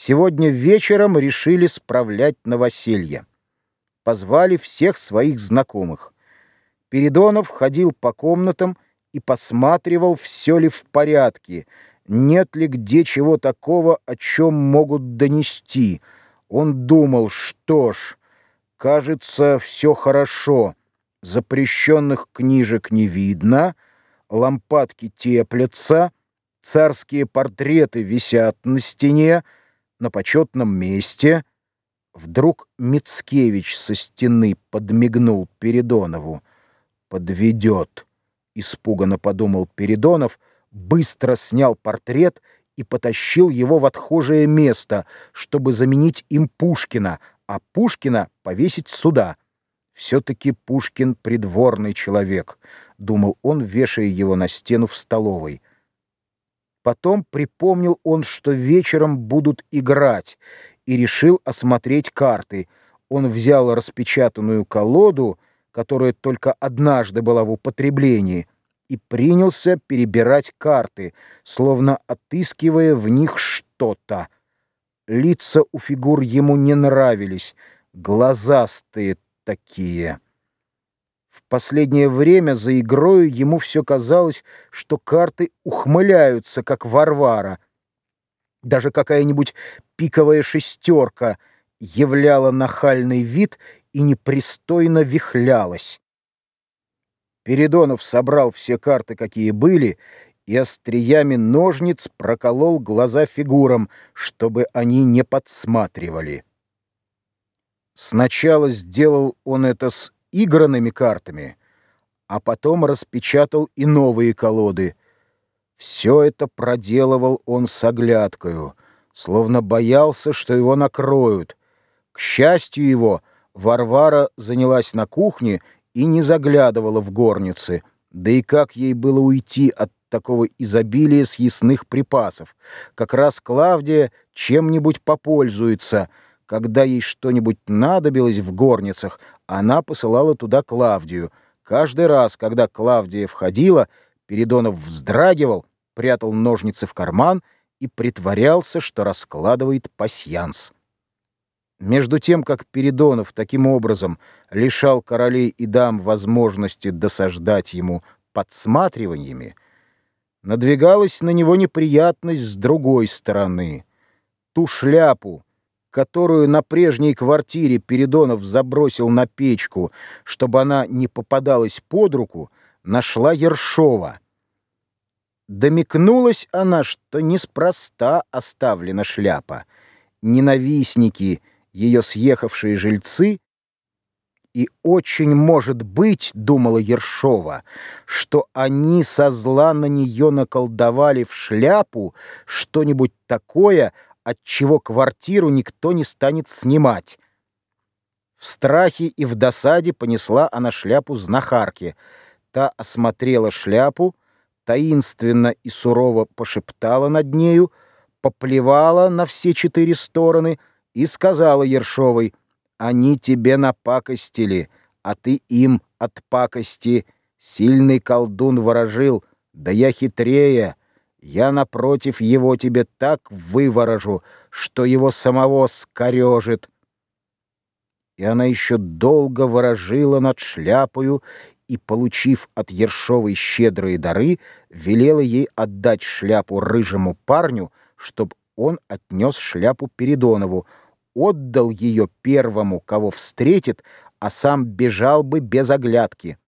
Сегодня вечером решили справлять новоселье. Позвали всех своих знакомых. Передонов ходил по комнатам и посматривал, все ли в порядке, нет ли где чего такого, о чем могут донести. Он думал, что ж, кажется, все хорошо, запрещенных книжек не видно, лампадки теплятся, царские портреты висят на стене, на почетном месте. Вдруг Мицкевич со стены подмигнул Передонову. «Подведет», — испуганно подумал Передонов, быстро снял портрет и потащил его в отхожее место, чтобы заменить им Пушкина, а Пушкина повесить сюда. «Все-таки Пушкин придворный человек», — думал он, вешая его на стену в столовой. Потом припомнил он, что вечером будут играть, и решил осмотреть карты. Он взял распечатанную колоду, которая только однажды была в употреблении, и принялся перебирать карты, словно отыскивая в них что-то. Лица у фигур ему не нравились, глазастые такие. Последнее время за игрою ему все казалось, что карты ухмыляются, как Варвара. Даже какая-нибудь пиковая шестерка являла нахальный вид и непристойно вихлялась. Передонов собрал все карты, какие были, и остриями ножниц проколол глаза фигурам, чтобы они не подсматривали. Сначала сделал он это с игранными картами, а потом распечатал и новые колоды. Все это проделывал он с оглядкою, словно боялся, что его накроют. К счастью его, Варвара занялась на кухне и не заглядывала в горницы, да и как ей было уйти от такого изобилия съестных припасов. Как раз Клавдия чем-нибудь попользуется — когда ей что-нибудь надобилось в горницах, она посылала туда Клавдию. Каждый раз, когда Клавдия входила, Передонов вздрагивал, прятал ножницы в карман и притворялся, что раскладывает пасьянс. Между тем, как Передонов таким образом лишал королей и дам возможности досаждать ему подсматриваниями, надвигалась на него неприятность с другой стороны. Ту шляпу, которую на прежней квартире Передонов забросил на печку, чтобы она не попадалась под руку, нашла Ершова. Домикнулась она, что неспроста оставлена шляпа. Ненавистники, ее съехавшие жильцы, и очень может быть, думала Ершова, что они со зла на нее наколдовали в шляпу что-нибудь такое, отчего квартиру никто не станет снимать. В страхе и в досаде понесла она шляпу знахарки. Та осмотрела шляпу, таинственно и сурово пошептала над нею, поплевала на все четыре стороны и сказала Ершовой, «Они тебе напакостили, а ты им от пакости. Сильный колдун ворожил, да я хитрее». Я, напротив, его тебе так выворожу, что его самого скорежит. И она еще долго ворожила над шляпою и, получив от Ершовой щедрые дары, велела ей отдать шляпу рыжему парню, чтоб он отнес шляпу Передонову, отдал ее первому, кого встретит, а сам бежал бы без оглядки.